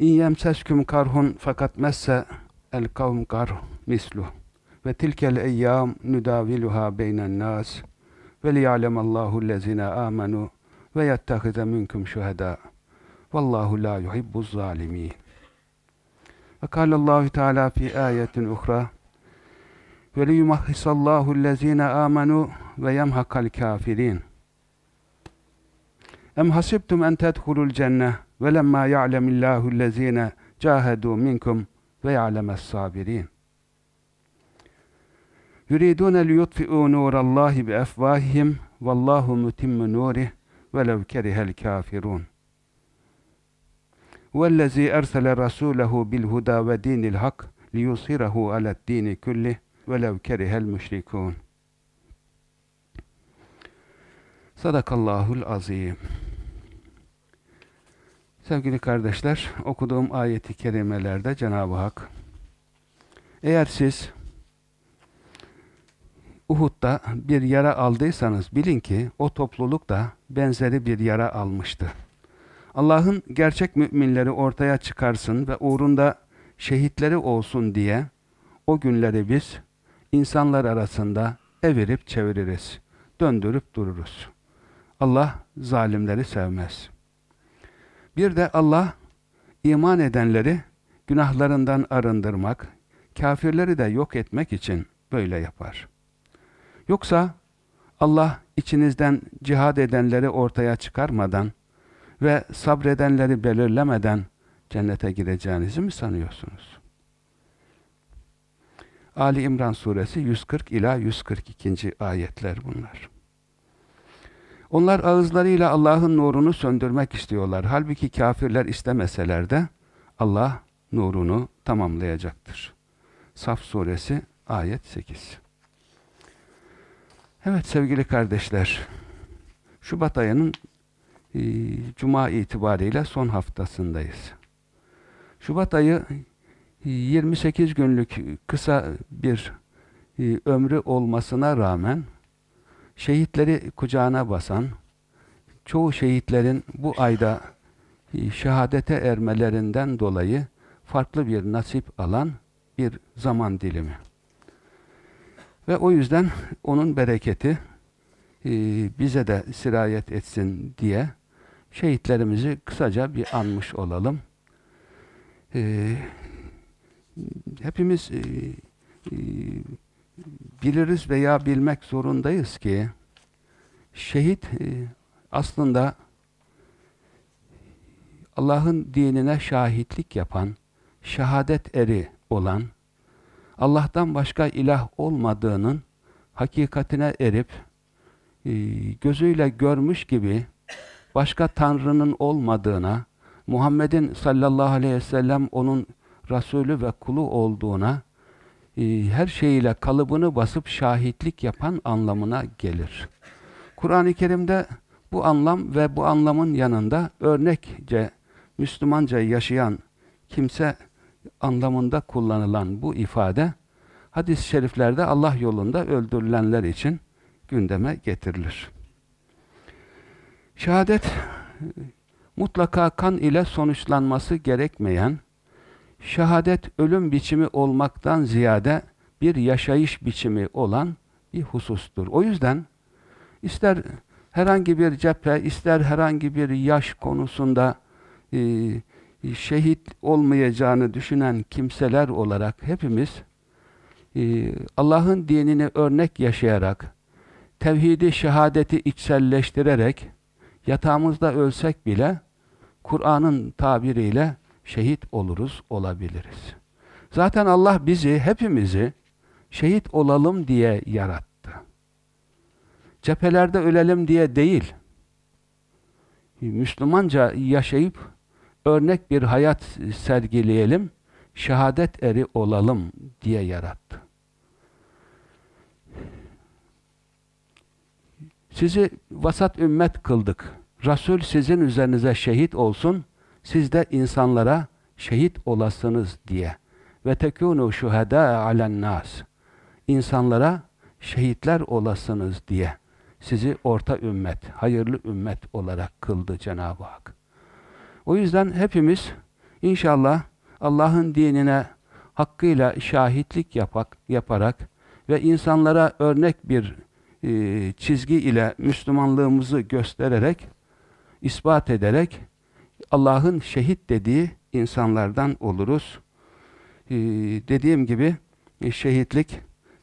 İn yemsesküm karhun fakat messe el kavm karh misluh. Ve tilkel eyyam nudaviluha beynen nas. Ve liya'lemallahu lezine amenu ve yettehize minkum şuheda. Vallahu la yuhibbuz zalimin. Ve kâlallahu teâlâ fi âyetin uhra ve liyumahhisallahu lezine amenu ve yemhakal kafirin em hasibtum en tedhulul cenneh وَلَمَّا يَعْلَمِ اللّٰهُ الَّذ۪ينَ جَاهَدُوا مِنْكُمْ وَيَعْلَمَ الصَّابِر۪ينَ. يُرِيدُونَ لِيُطْفِئُوا نُورَ اللّٰهِ بِأَفْوَاهِهِمْ وَاللّٰهُ مُتِمُّ نُورِهِ وَلَوْ كَرِهَ الْكَافِرُونَ. وَالَّذ۪ي أَرْسَلَ رَسُولَهُ بِالْهُدَى وَد۪ينِ الْحَقِّ لِيُصِيرَهُ عَلَى الد۪ينِ كُلِّهِ وَلَوْ كَرِهَ الْمُشْرِكُونَ. Sadakallahul azim. Sevgili kardeşler, okuduğum ayeti kerimelerde Cenab-ı Hak, eğer siz Uhud'da bir yara aldıysanız bilin ki o topluluk da benzeri bir yara almıştı. Allah'ın gerçek müminleri ortaya çıkarsın ve uğrunda şehitleri olsun diye o günleri biz insanlar arasında evirip çeviririz, döndürüp dururuz. Allah zalimleri sevmez. Bir de Allah iman edenleri günahlarından arındırmak, kafirleri de yok etmek için böyle yapar. Yoksa Allah içinizden cihad edenleri ortaya çıkarmadan ve sabredenleri belirlemeden cennete gireceğinizi mi sanıyorsunuz? Ali İmran suresi 140 ila 142. ayetler bunlar. Onlar ağızlarıyla Allah'ın nurunu söndürmek istiyorlar. Halbuki kafirler istemeseler de Allah nurunu tamamlayacaktır. Saf suresi ayet 8. Evet sevgili kardeşler, Şubat ayının e, Cuma itibariyle son haftasındayız. Şubat ayı 28 günlük kısa bir e, ömrü olmasına rağmen şehitleri kucağına basan, çoğu şehitlerin bu ayda e, şehadete ermelerinden dolayı farklı bir nasip alan bir zaman dilimi. Ve o yüzden onun bereketi e, bize de sirayet etsin diye şehitlerimizi kısaca bir anmış olalım. E, hepimiz biliriz veya bilmek zorundayız ki şehit e, aslında Allah'ın dinine şahitlik yapan, şehadet eri olan, Allah'tan başka ilah olmadığının hakikatine erip, e, gözüyle görmüş gibi başka Tanrı'nın olmadığına, Muhammed'in sallallahu aleyhi ve sellem onun Resulü ve kulu olduğuna her şeyiyle kalıbını basıp şahitlik yapan anlamına gelir. Kur'an-ı Kerim'de bu anlam ve bu anlamın yanında örnekce Müslümanca yaşayan kimse anlamında kullanılan bu ifade hadis-i şeriflerde Allah yolunda öldürülenler için gündeme getirilir. Şehadet mutlaka kan ile sonuçlanması gerekmeyen şehadet ölüm biçimi olmaktan ziyade bir yaşayış biçimi olan bir husustur. O yüzden ister herhangi bir cephe, ister herhangi bir yaş konusunda e, şehit olmayacağını düşünen kimseler olarak hepimiz e, Allah'ın dinini örnek yaşayarak, tevhidi, şehadeti içselleştirerek, yatağımızda ölsek bile, Kur'an'ın tabiriyle şehit oluruz, olabiliriz. Zaten Allah bizi, hepimizi şehit olalım diye yarattı. Cephelerde ölelim diye değil, Müslümanca yaşayıp örnek bir hayat sergileyelim, şehadet eri olalım diye yarattı. Sizi vasat ümmet kıldık. Resul sizin üzerinize şehit olsun, siz de insanlara şehit olasınız diye. Ve tekûnû şuhedâ alen nas. İnsanlara şehitler olasınız diye. Sizi orta ümmet, hayırlı ümmet olarak kıldı Cenab-ı Hak. O yüzden hepimiz inşallah Allah'ın dinine hakkıyla şahitlik yapak, yaparak ve insanlara örnek bir e, çizgi ile Müslümanlığımızı göstererek, ispat ederek Allah'ın şehit dediği insanlardan oluruz. E, dediğim gibi e, şehitlik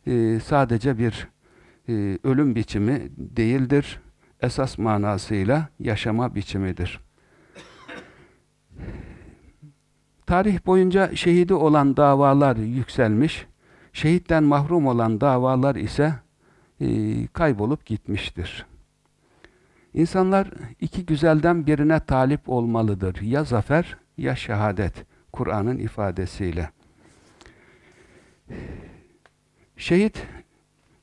e, sadece bir e, ölüm biçimi değildir. Esas manasıyla yaşama biçimidir. Tarih boyunca şehidi olan davalar yükselmiş, şehitten mahrum olan davalar ise e, kaybolup gitmiştir. İnsanlar iki güzelden birine talip olmalıdır. Ya zafer ya şehadet. Kur'an'ın ifadesiyle. Şehit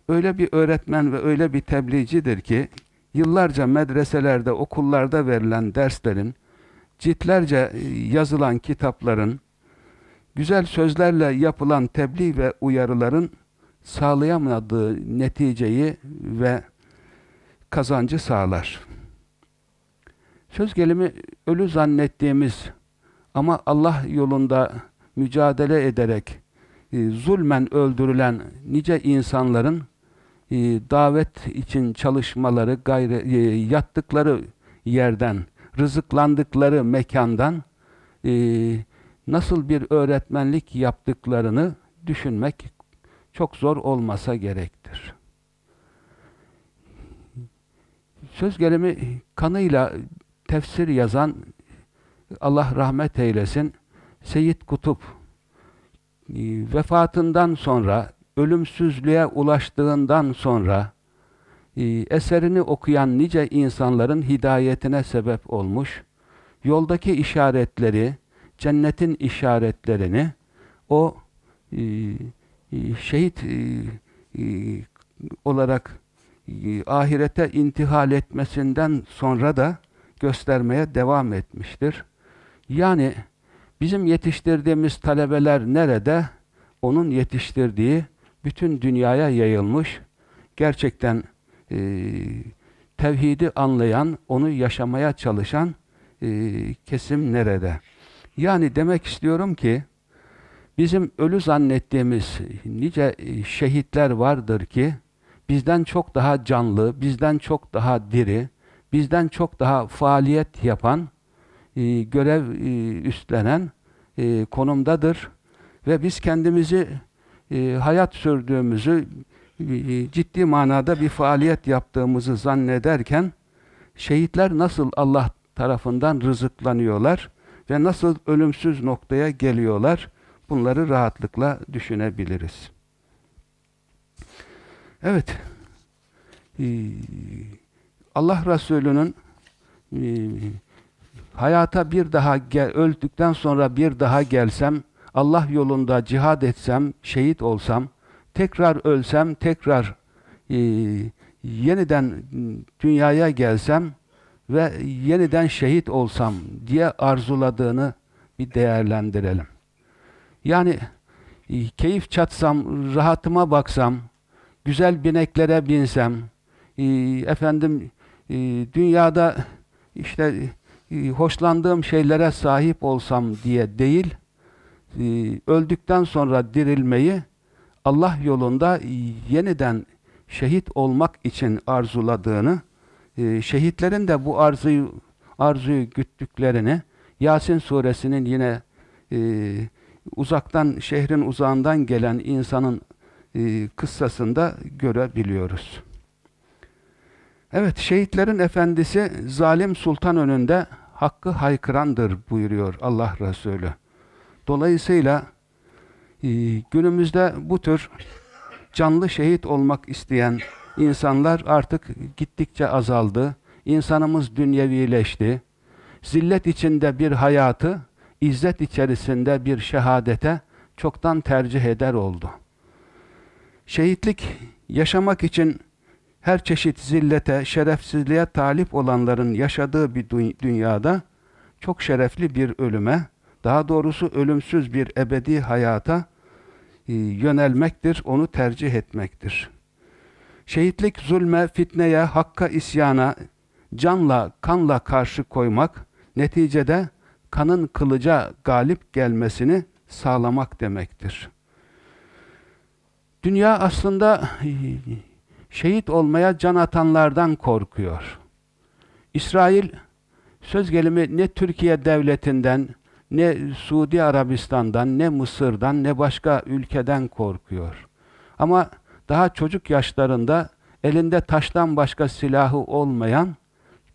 öyle bir öğretmen ve öyle bir tebliğcidir ki yıllarca medreselerde, okullarda verilen derslerin ciltlerce e, yazılan kitapların, güzel sözlerle yapılan tebliğ ve uyarıların sağlayamadığı neticeyi ve kazancı sağlar. Söz gelimi ölü zannettiğimiz ama Allah yolunda mücadele ederek e, zulmen öldürülen nice insanların e, davet için çalışmaları, gayre, e, yattıkları yerden rızıklandıkları mekandan e, nasıl bir öğretmenlik yaptıklarını düşünmek çok zor olmasa gerektir. Söz gelimi kanıyla tefsir yazan Allah rahmet eylesin. Seyyid Kutup e, vefatından sonra ölümsüzlüğe ulaştığından sonra ee, eserini okuyan nice insanların hidayetine sebep olmuş, yoldaki işaretleri, cennetin işaretlerini o e, e, şehit e, olarak ahirete intihal etmesinden sonra da göstermeye devam etmiştir. Yani bizim yetiştirdiğimiz talebeler nerede? Onun yetiştirdiği bütün dünyaya yayılmış. Gerçekten e, tevhidi anlayan, onu yaşamaya çalışan e, kesim nerede? Yani demek istiyorum ki, bizim ölü zannettiğimiz nice e, şehitler vardır ki, bizden çok daha canlı, bizden çok daha diri, bizden çok daha faaliyet yapan, e, görev e, üstlenen e, konumdadır. Ve biz kendimizi e, hayat sürdüğümüzü, ciddi manada bir faaliyet yaptığımızı zannederken şehitler nasıl Allah tarafından rızıklanıyorlar ve nasıl ölümsüz noktaya geliyorlar bunları rahatlıkla düşünebiliriz. Evet Allah Resulü'nün hayata bir daha gel, öldükten sonra bir daha gelsem Allah yolunda cihad etsem, şehit olsam tekrar ölsem, tekrar e, yeniden dünyaya gelsem ve yeniden şehit olsam diye arzuladığını bir değerlendirelim. Yani e, keyif çatsam, rahatıma baksam, güzel bineklere binsem, e, efendim e, dünyada işte e, hoşlandığım şeylere sahip olsam diye değil, e, öldükten sonra dirilmeyi Allah yolunda yeniden şehit olmak için arzuladığını, e, şehitlerin de bu arzuyu arzuyu güttüklerini Yasin suresinin yine e, uzaktan, şehrin uzağından gelen insanın e, kıssasında görebiliyoruz. Evet, şehitlerin efendisi zalim sultan önünde hakkı haykırandır buyuruyor Allah Resulü. Dolayısıyla e, günümüzde bu tür canlı şehit olmak isteyen insanlar artık gittikçe azaldı. İnsanımız dünyevileşti. Zillet içinde bir hayatı, izzet içerisinde bir şehadete çoktan tercih eder oldu. Şehitlik yaşamak için her çeşit zillete, şerefsizliğe talip olanların yaşadığı bir dünyada çok şerefli bir ölüme, daha doğrusu ölümsüz bir ebedi hayata e, yönelmektir, onu tercih etmektir. Şehitlik zulme, fitneye, hakka isyana, canla, kanla karşı koymak, neticede kanın kılıca galip gelmesini sağlamak demektir. Dünya aslında e, şehit olmaya can atanlardan korkuyor. İsrail söz gelimi ne Türkiye devletinden, ne Suudi Arabistan'dan, ne Mısır'dan, ne başka ülkeden korkuyor. Ama daha çocuk yaşlarında elinde taştan başka silahı olmayan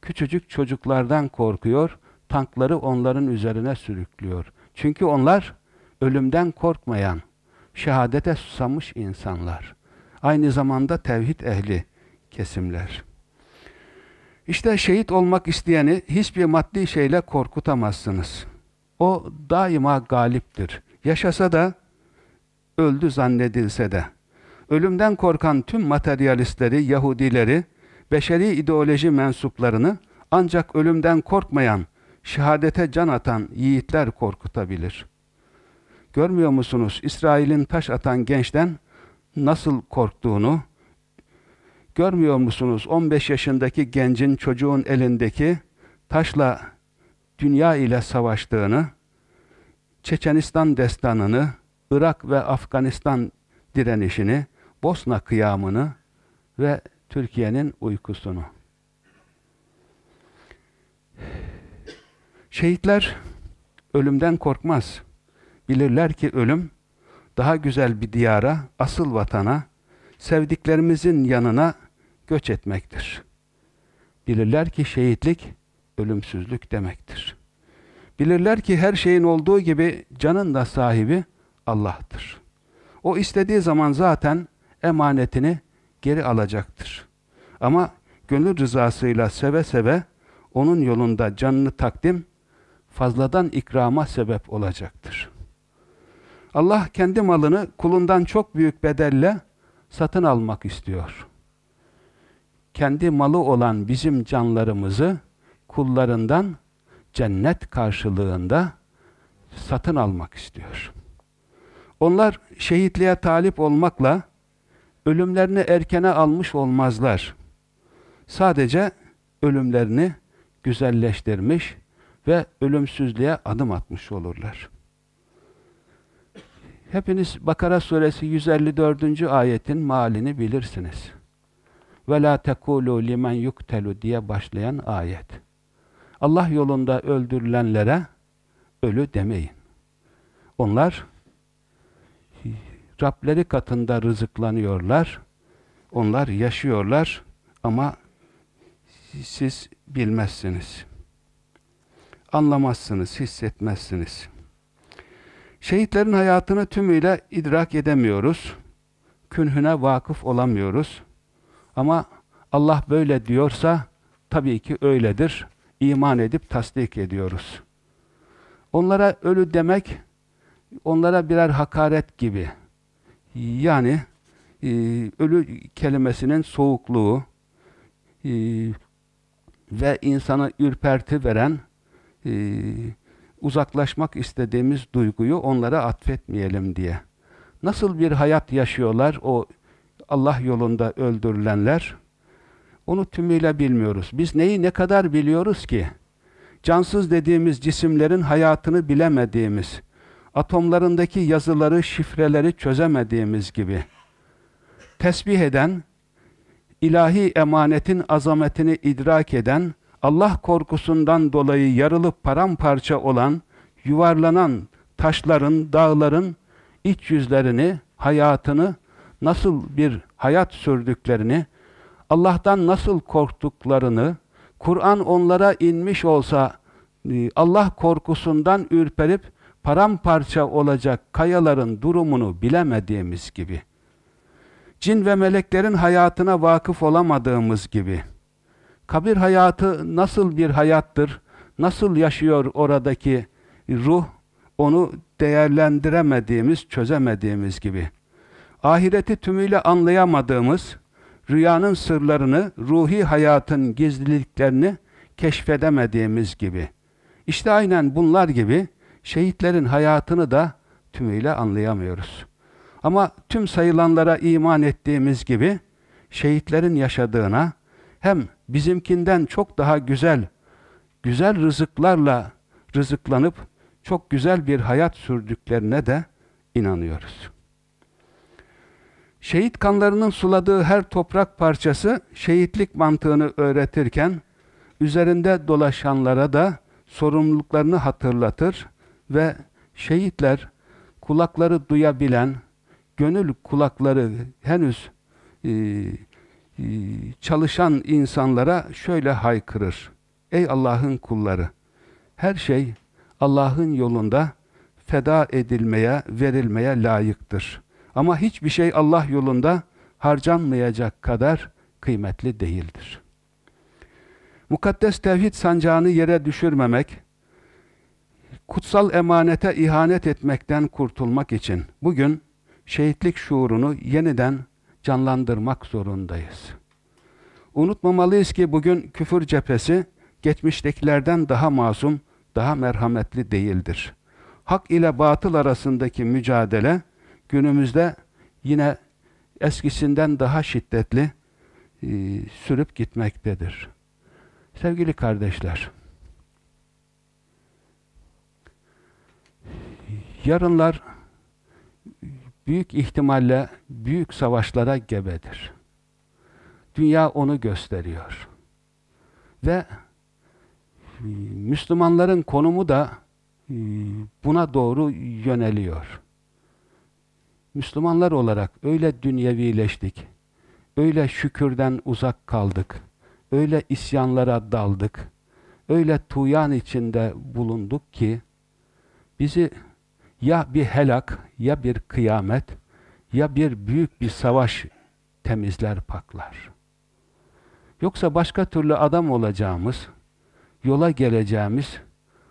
küçücük çocuklardan korkuyor, tankları onların üzerine sürüklüyor. Çünkü onlar ölümden korkmayan, şehadete susamış insanlar. Aynı zamanda tevhid ehli kesimler. İşte şehit olmak isteyeni hiçbir maddi şeyle korkutamazsınız. O daima galiptir. Yaşasa da, öldü zannedilse de. Ölümden korkan tüm materyalistleri, Yahudileri, beşeri ideoloji mensuplarını ancak ölümden korkmayan, şehadete can atan yiğitler korkutabilir. Görmüyor musunuz? İsrail'in taş atan gençten nasıl korktuğunu, görmüyor musunuz? 15 yaşındaki gencin, çocuğun elindeki taşla dünya ile savaştığını, Çeçenistan destanını, Irak ve Afganistan direnişini, Bosna kıyamını ve Türkiye'nin uykusunu. Şehitler ölümden korkmaz. Bilirler ki ölüm daha güzel bir diyara, asıl vatana, sevdiklerimizin yanına göç etmektir. Bilirler ki şehitlik ölümsüzlük demektir. Bilirler ki her şeyin olduğu gibi canın da sahibi Allah'tır. O istediği zaman zaten emanetini geri alacaktır. Ama gönül rızasıyla seve seve onun yolunda canını takdim fazladan ikrama sebep olacaktır. Allah kendi malını kulundan çok büyük bedelle satın almak istiyor. Kendi malı olan bizim canlarımızı kullarından cennet karşılığında satın almak istiyor. Onlar şehitliğe talip olmakla ölümlerini erkene almış olmazlar. Sadece ölümlerini güzelleştirmiş ve ölümsüzlüğe adım atmış olurlar. Hepiniz Bakara suresi 154. ayetin malini bilirsiniz. Ve la tekulu limen yuktelu diye başlayan ayet. Allah yolunda öldürülenlere ölü demeyin. Onlar Rableri katında rızıklanıyorlar. Onlar yaşıyorlar ama siz bilmezsiniz. Anlamazsınız, hissetmezsiniz. Şehitlerin hayatını tümüyle idrak edemiyoruz. Künhüne vakıf olamıyoruz. Ama Allah böyle diyorsa tabii ki öyledir. İman edip tasdik ediyoruz. Onlara ölü demek onlara birer hakaret gibi. Yani e, ölü kelimesinin soğukluğu e, ve insana ürperti veren e, uzaklaşmak istediğimiz duyguyu onlara atfetmeyelim diye. Nasıl bir hayat yaşıyorlar o Allah yolunda öldürülenler? Onu tümüyle bilmiyoruz. Biz neyi ne kadar biliyoruz ki? Cansız dediğimiz cisimlerin hayatını bilemediğimiz, atomlarındaki yazıları, şifreleri çözemediğimiz gibi. Tesbih eden, ilahi emanetin azametini idrak eden, Allah korkusundan dolayı yarılıp paramparça olan, yuvarlanan taşların, dağların iç yüzlerini, hayatını nasıl bir hayat sürdüklerini, Allah'tan nasıl korktuklarını, Kur'an onlara inmiş olsa e, Allah korkusundan ürperip paramparça olacak kayaların durumunu bilemediğimiz gibi, cin ve meleklerin hayatına vakıf olamadığımız gibi, kabir hayatı nasıl bir hayattır, nasıl yaşıyor oradaki ruh, onu değerlendiremediğimiz, çözemediğimiz gibi, ahireti tümüyle anlayamadığımız, rüyanın sırlarını, ruhi hayatın gizliliklerini keşfedemediğimiz gibi. İşte aynen bunlar gibi şehitlerin hayatını da tümüyle anlayamıyoruz. Ama tüm sayılanlara iman ettiğimiz gibi şehitlerin yaşadığına hem bizimkinden çok daha güzel, güzel rızıklarla rızıklanıp çok güzel bir hayat sürdüklerine de inanıyoruz. Şehit kanlarının suladığı her toprak parçası şehitlik mantığını öğretirken üzerinde dolaşanlara da sorumluluklarını hatırlatır ve şehitler kulakları duyabilen, gönül kulakları henüz e, çalışan insanlara şöyle haykırır. Ey Allah'ın kulları! Her şey Allah'ın yolunda feda edilmeye, verilmeye layıktır. Ama hiçbir şey Allah yolunda harcanmayacak kadar kıymetli değildir. Mukaddes tevhid sancağını yere düşürmemek, kutsal emanete ihanet etmekten kurtulmak için bugün şehitlik şuurunu yeniden canlandırmak zorundayız. Unutmamalıyız ki bugün küfür cephesi geçmiştekilerden daha masum, daha merhametli değildir. Hak ile batıl arasındaki mücadele günümüzde yine eskisinden daha şiddetli e, sürüp gitmektedir. Sevgili kardeşler, yarınlar büyük ihtimalle büyük savaşlara gebedir. Dünya onu gösteriyor. Ve e, Müslümanların konumu da e, buna doğru yöneliyor. Müslümanlar olarak öyle dünyevileştik, öyle şükürden uzak kaldık, öyle isyanlara daldık, öyle tuyan içinde bulunduk ki, bizi ya bir helak, ya bir kıyamet, ya bir büyük bir savaş temizler paklar. Yoksa başka türlü adam olacağımız, yola geleceğimiz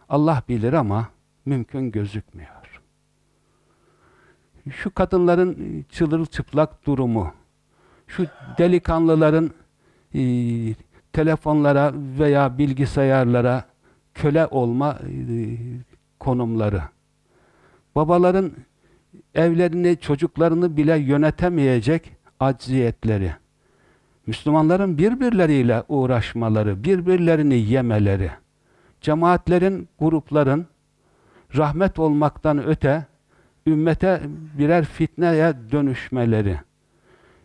Allah bilir ama mümkün gözükmüyor şu kadınların çılırçıplak durumu, şu delikanlıların e, telefonlara veya bilgisayarlara köle olma e, konumları, babaların evlerini, çocuklarını bile yönetemeyecek acziyetleri, Müslümanların birbirleriyle uğraşmaları, birbirlerini yemeleri, cemaatlerin, grupların rahmet olmaktan öte ümmete birer fitneye dönüşmeleri,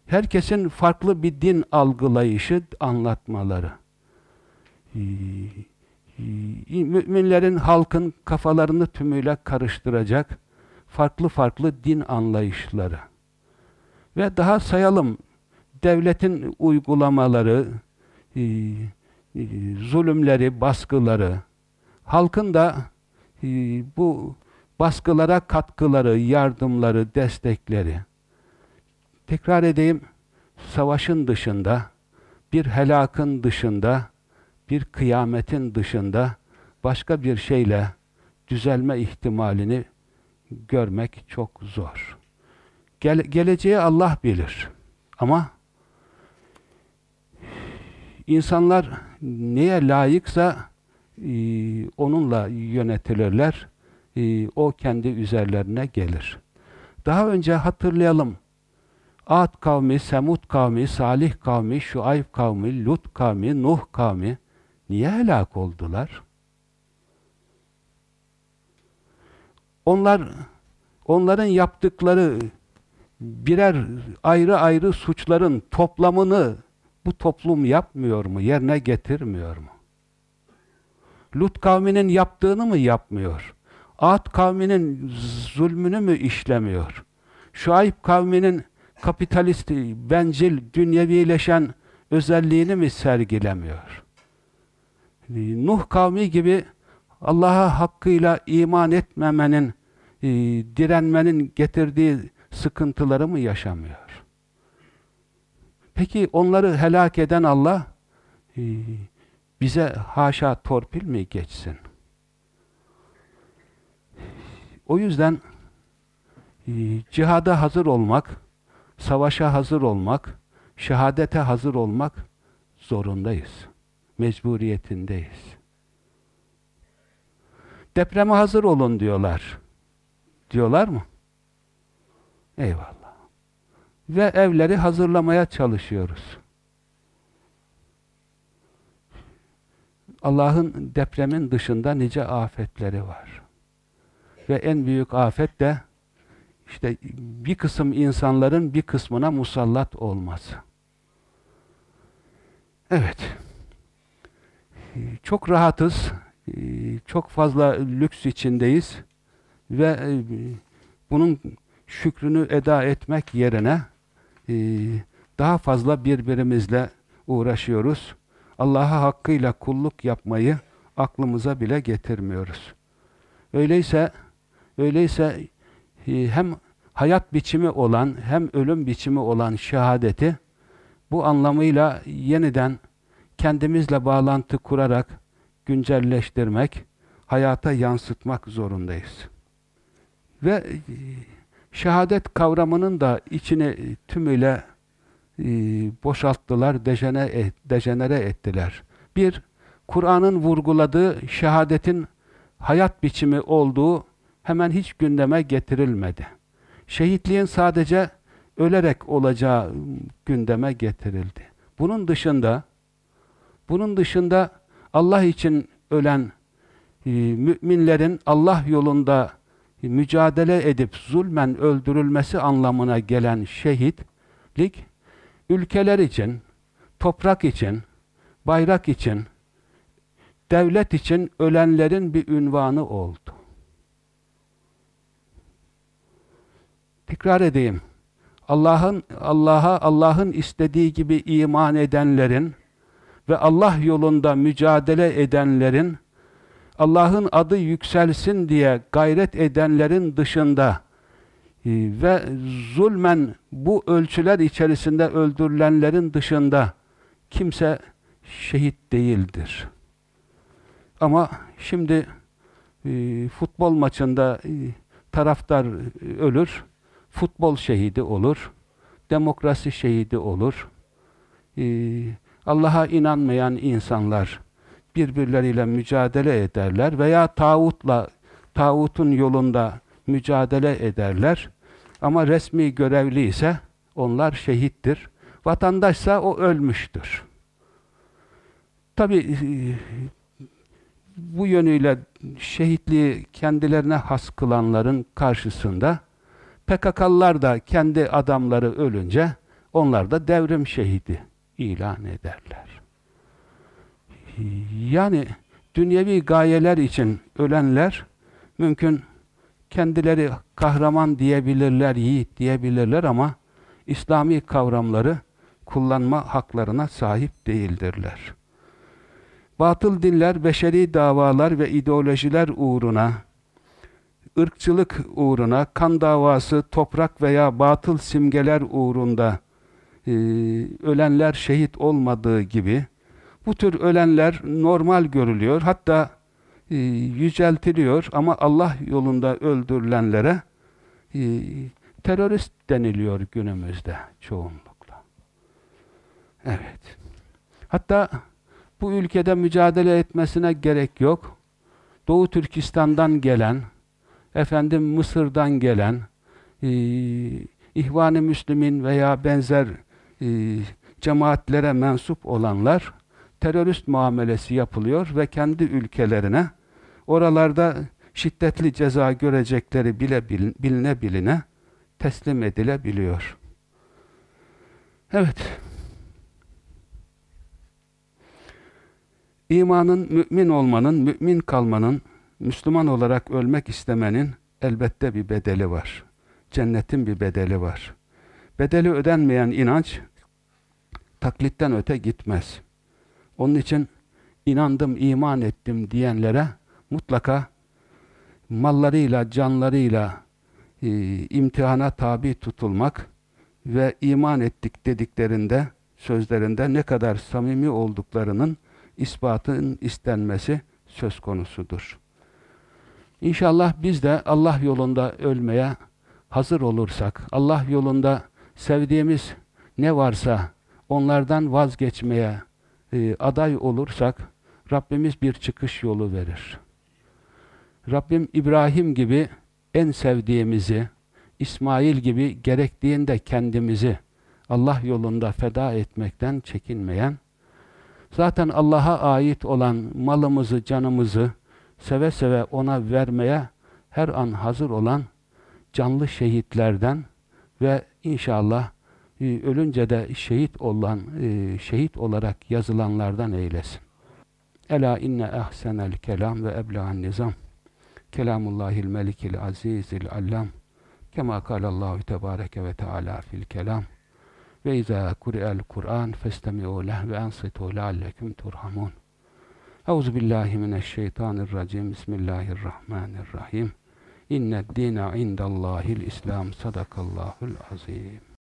herkesin farklı bir din algılayışı anlatmaları, müminlerin, halkın kafalarını tümüyle karıştıracak farklı farklı din anlayışları ve daha sayalım devletin uygulamaları, e, e, zulümleri, baskıları, halkın da bu baskılara katkıları, yardımları, destekleri. Tekrar edeyim, savaşın dışında, bir helakın dışında, bir kıyametin dışında başka bir şeyle düzelme ihtimalini görmek çok zor. Gel geleceği Allah bilir. Ama insanlar neye layıksa e, onunla yönetilirler e, o kendi üzerlerine gelir. Daha önce hatırlayalım. Ad kavmi, Semud kavmi, Salih kavmi, Şuayb kavmi, Lut kavmi, Nuh kavmi niye helak oldular? Onlar onların yaptıkları birer ayrı ayrı suçların toplamını bu toplum yapmıyor mu? Yerine getirmiyor mu? Lut kavminin yaptığını mı yapmıyor? Ad kavminin zulmünü mü işlemiyor? Şuayb kavminin kapitalist, bencil, dünyevileşen özelliğini mi sergilemiyor? Nuh kavmi gibi Allah'a hakkıyla iman etmemenin, e, direnmenin getirdiği sıkıntıları mı yaşamıyor? Peki onları helak eden Allah e, bize haşa torpil mi geçsin? O yüzden e, cihada hazır olmak, savaşa hazır olmak, şehadete hazır olmak zorundayız. Mecburiyetindeyiz. Depreme hazır olun diyorlar. Diyorlar mı? Eyvallah. Ve evleri hazırlamaya çalışıyoruz. Allah'ın depremin dışında nice afetleri var. Ve en büyük afet de işte bir kısım insanların bir kısmına musallat olması. Evet. Çok rahatız. Çok fazla lüks içindeyiz. Ve e, bunun şükrünü eda etmek yerine e, daha fazla birbirimizle uğraşıyoruz. Allah'a hakkıyla kulluk yapmayı aklımıza bile getirmiyoruz. Öyleyse öyleyse e, hem hayat biçimi olan hem ölüm biçimi olan şehadeti bu anlamıyla yeniden kendimizle bağlantı kurarak güncelleştirmek, hayata yansıtmak zorundayız. Ve e, şehadet kavramının da içini tümüyle e, boşalttılar, dejene, dejenere ettiler. Bir, Kur'an'ın vurguladığı şehadetin hayat biçimi olduğu hemen hiç gündeme getirilmedi. Şehitliğin sadece ölerek olacağı gündeme getirildi. Bunun dışında bunun dışında Allah için ölen e, müminlerin Allah yolunda mücadele edip zulmen öldürülmesi anlamına gelen şehitlik ülkeler için, toprak için, bayrak için, devlet için ölenlerin bir ünvanı oldu. Tekrar edeyim. Allah'ın Allah'a Allah'ın istediği gibi iman edenlerin ve Allah yolunda mücadele edenlerin Allah'ın adı yükselsin diye gayret edenlerin dışında e, ve zulmen bu ölçüler içerisinde öldürülenlerin dışında kimse şehit değildir. Ama şimdi e, futbol maçında e, taraftar ölür, futbol şehidi olur, demokrasi şehidi olur. Allah'a inanmayan insanlar birbirleriyle mücadele ederler veya tağutla, tağutun yolunda mücadele ederler. Ama resmi görevli ise onlar şehittir. Vatandaşsa o ölmüştür. Tabi e, bu yönüyle şehitliği kendilerine has kılanların karşısında PKK'lılar da kendi adamları ölünce onlar da devrim şehidi ilan ederler. Yani dünyevi gayeler için ölenler mümkün kendileri kahraman diyebilirler, yiğit diyebilirler ama İslami kavramları kullanma haklarına sahip değildirler. Batıl dinler, beşeri davalar ve ideolojiler uğruna, ırkçılık uğruna, kan davası, toprak veya batıl simgeler uğrunda e, ölenler şehit olmadığı gibi, bu tür ölenler normal görülüyor. Hatta e, yüceltiliyor ama Allah yolunda öldürülenlere e, terörist deniliyor günümüzde çoğunlukla. Evet. Hatta bu ülkede mücadele etmesine gerek yok. Doğu Türkistan'dan gelen, efendim Mısır'dan gelen, e, İhvan-ı Müslümin veya benzer e, cemaatlere mensup olanlar terörist muamelesi yapılıyor ve kendi ülkelerine oralarda şiddetli ceza görecekleri bile biline biline teslim edilebiliyor. Evet. İmanın, mümin olmanın, mümin kalmanın, Müslüman olarak ölmek istemenin elbette bir bedeli var. Cennetin bir bedeli var. bedeli ödenmeyen inanç taklitten öte gitmez. Onun için inandım, iman ettim diyenlere mutlaka mallarıyla, canlarıyla e, imtihana tabi tutulmak ve iman ettik dediklerinde, sözlerinde ne kadar samimi olduklarının ispatın istenmesi söz konusudur. İnşallah biz de Allah yolunda ölmeye hazır olursak, Allah yolunda sevdiğimiz ne varsa onlardan vazgeçmeye e, aday olursak, Rabbimiz bir çıkış yolu verir. Rabbim İbrahim gibi en sevdiğimizi, İsmail gibi gerektiğinde kendimizi Allah yolunda feda etmekten çekinmeyen, zaten Allah'a ait olan malımızı, canımızı seve seve ona vermeye her an hazır olan canlı şehitlerden ve inşallah ölünce de şehit olan e, şehit olarak yazılanlardan eylesin. Ela inne ahsenel kelam ve ebla'n nizam. Kelamullahil melikil azizil allam. Kema kalallahu tebareke ve teala fil kelam. Ve izâ kuri'el Kur'an festemi'u leh ve ansitu leallekum turhamun. Euzu billahi mineşşeytanirracim. Bismillahirrahmanirrahim. İnned dîne indallâhil İslam. Sadakallahul azîm.